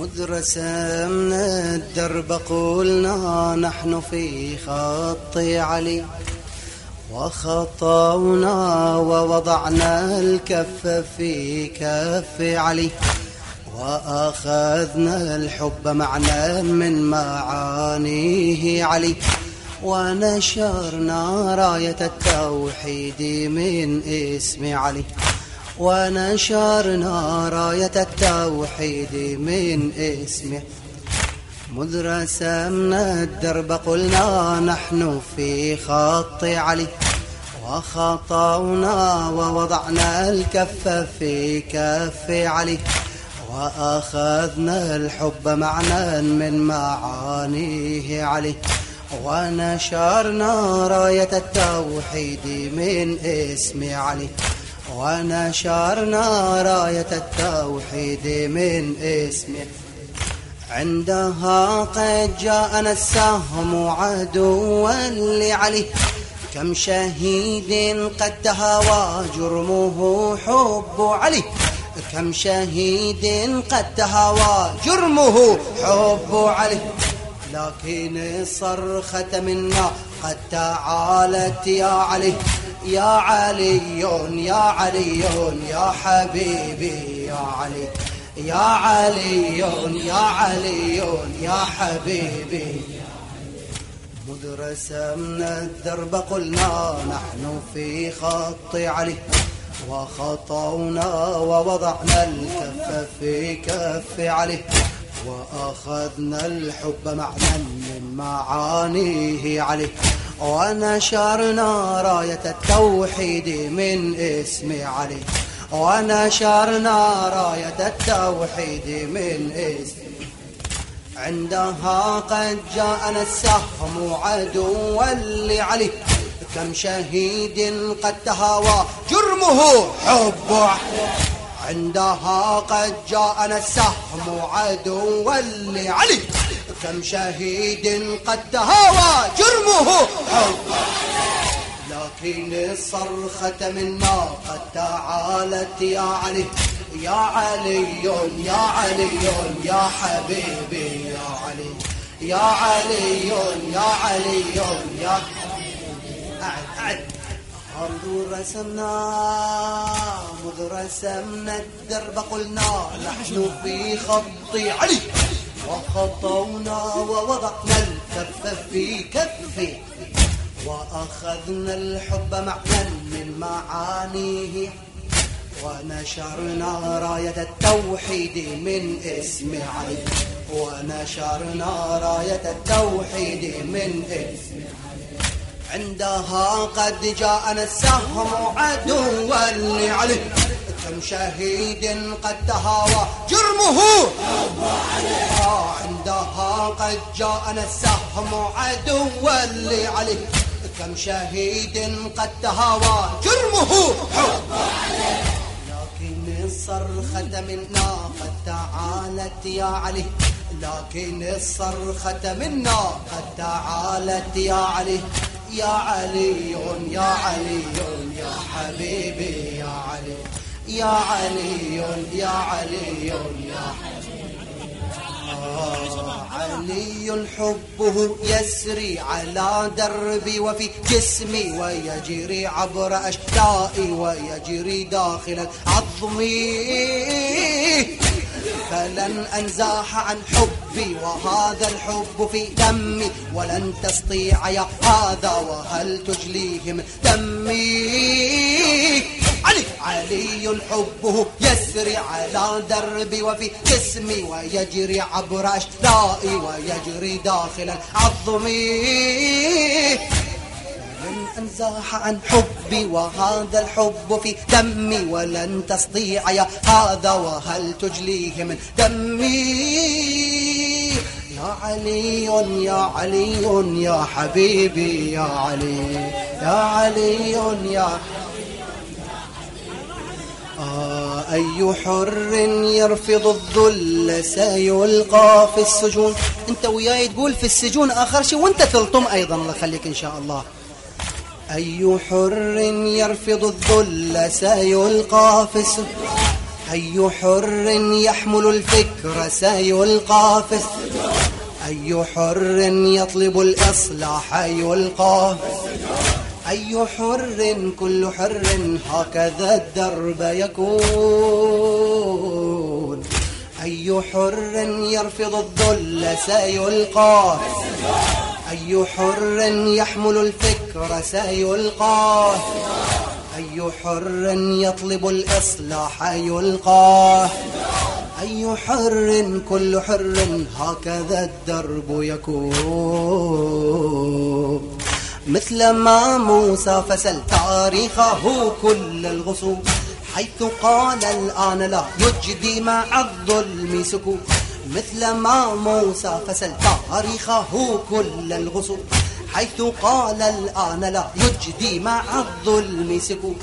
مذ رسمنا الدرب قلنا نحن في خط علي. وخطونا ووضعنا الكف في كف علي. وأخذنا الحب معنا من معانيه علي. ونشرنا راية التوحيد من اسم علي. ونشرنا راية التوحيد من اسمه. مذ رسمنا الدرب قلنا نحن في خط علي وخطونا ووضعنا الكف في كف علي وأخذنا الحب معنا من معانيه علي. ونشرنا راية التوحيد من اسم علي. ونشرنا راية التوحيد من اسمه. عندها قد جاءنا السهم عدوا لعلي. كم شهيد قد تهوى جرمه حب علي. كم شهيد قد تهوى جرمه حب علي. لكن الصرخة منا قد تعالت يا علي. يا علي يا علي يا حبيبي يا علي يا علي يا علي يا حبيبي. مذ رسمنا الدرب قلنا نحن في خط علي وخطونا ووضعنا الكف في كف علي وأخذنا الحب معنا من معانيه عليه ونشرنا راية التوحيد من اسم علي. ونشرنا راية التوحيد من اسم عندها قد جاءنا السهم عدوا لعلي. كم شهيد قد تهاوى جرمه حب. عندها قد جاءنا السهم عدوا لعلي. كم شهيد قد تهاوى جرمه. لكن الصرخة منا قد تعالت يا علي يا علي يا علي يا حبيبي يا علي يا علي يا علي يا أعد أعد. رسمنا مذ رسمنا الدرب قلنا نحن في خط علي. وخطونا ووضعنا الكف في كف وأخذنا الحب معنا من معانيه ونشرنا راية التوحيد من اسم علي ونشرنا راية التوحيد من اسم عندها قد جاءنا السهم عدوا لعلي. كم شهيد قد تهاوى جرمه. عندها قد جاءنا السهم عدوا لعلي. كم شهيد قد تهاوى جرمه. لكن الصرخة منا قد تعالت يا علي. لكن الصرخة منا قد تعالت يا علي. يا علي يا علي يا حبيبي. يا علي يا علي يا علي. حبه يسري على دربي وفي جسمي ويجري عبر أشتائي ويجري داخل عظمي. فلن أنزاح عن حبي وهذا الحب في دمي ولن تستطيع يا هذا وهل تجليه من دمي؟ علي حبه يسري على دربي وفي جسمي ويجري عبر أشلائي ويجري داخل عظمي لن أنزاح عن حبي وهذا الحب في دمي ولن تستطيع يا هذا وهل تجليه من دمي؟ يا علي يا علي يا حبيبي يا علي يا علي يا آه أي حر يرفض الذل سيلقى في السجون. أنت وياي تقول في السجون آخر شيء وأنت تلطم أيضا الله يخليك إن شاء الله. أي حر يرفض الذل سيلقى في السجون. أي حر يحمل الفكر سيلقى في أي حر يطلب الإصلاح يلقى أي حر كل حر هكذا الدرب يكون. أي حر يرفض الذل سيلقى. أي حر يحمل الفكر سيلقى. أي حر يطلب الإصلاح يلقاه أي حر كل حر هكذا الدرب يكون. مثل ما موسى فسل تاريخه كل الغصوب حيث قال الآن لا يجدي مع الظلم سكوت مثل ما موسى فسل تاريخه كل الغصوب حيث قال الآن لا يجدي مع الظلم سكوت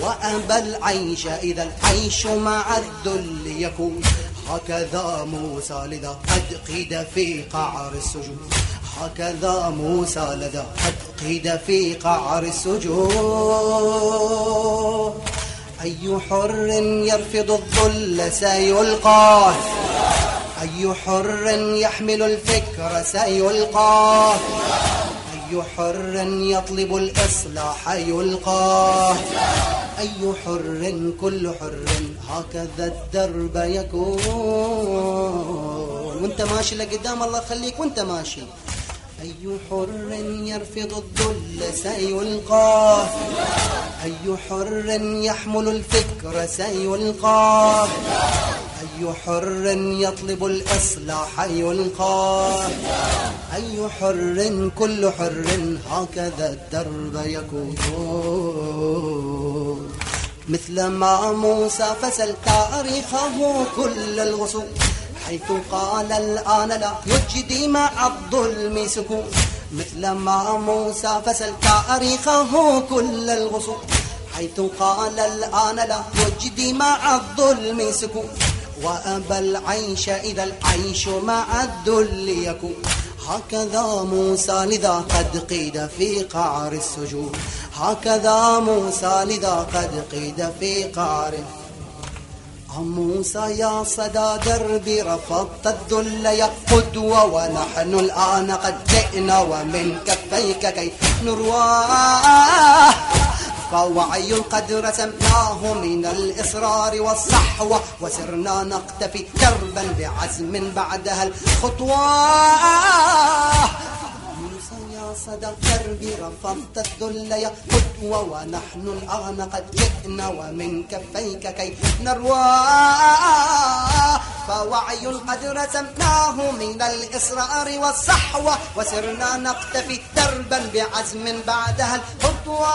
وأبى العيش إذا العيش مع الذل يكون. هكذا موسى لذا قد قيد في قعر السجود هكذا موسى قد قيد في قعر السجود. أي حر يرفض الظل سيلقاه. أي حر يحمل الفكر سيلقاه. أي حر يطلب الإصلاح يلقاه. أي حر كل حر هكذا الدرب يكون. وانت ماشي لقدام الله يخليك وانت ماشي. أي حر يرفض الذل سيلقاه أي حر يحمل الفكر سيلقاه أي حر يطلب الإصلاح يلقاه أي حر كل حر هكذا الدرب يكون. مثل ما موسى فسل تاريخه كل الغصون. حيث قال الآن لا يجدي مع الظلم سكون. مثل ما موسى فسل تاريخه كل الغصون. حيث قال الآن لا يجدي مع الظلم سكون. وأبى العيش إذا العيش مع الذل يكون. هكذا موسى لذا قد قيد في قعر السجود هكذا موسى لذا قد قيد في قعر موسى يا صدى دربي رفضت الذل يا قدوة ونحن الآن قد جئنا ومن كفيك كي نرواه فوعي قد رسمناه من الإصرار والصحوة وسرنا نقتفي دربا بعزم بعدها الخطوة. صدى دربي رفضت الذل يا قدوة ونحن الآن قد جئنا ومن كفيك كي نروى. فوعي قد رسمناه من الإصرار والصحوة وسرنا نقتفي دربا بعزم بعدها الخطوة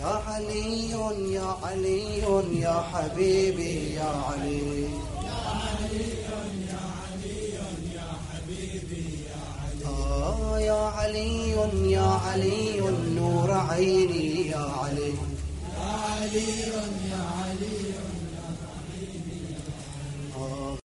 يا علي يا علي يا حبيبي يا علي. علي نور عيني يا علي. يا علي يا علي.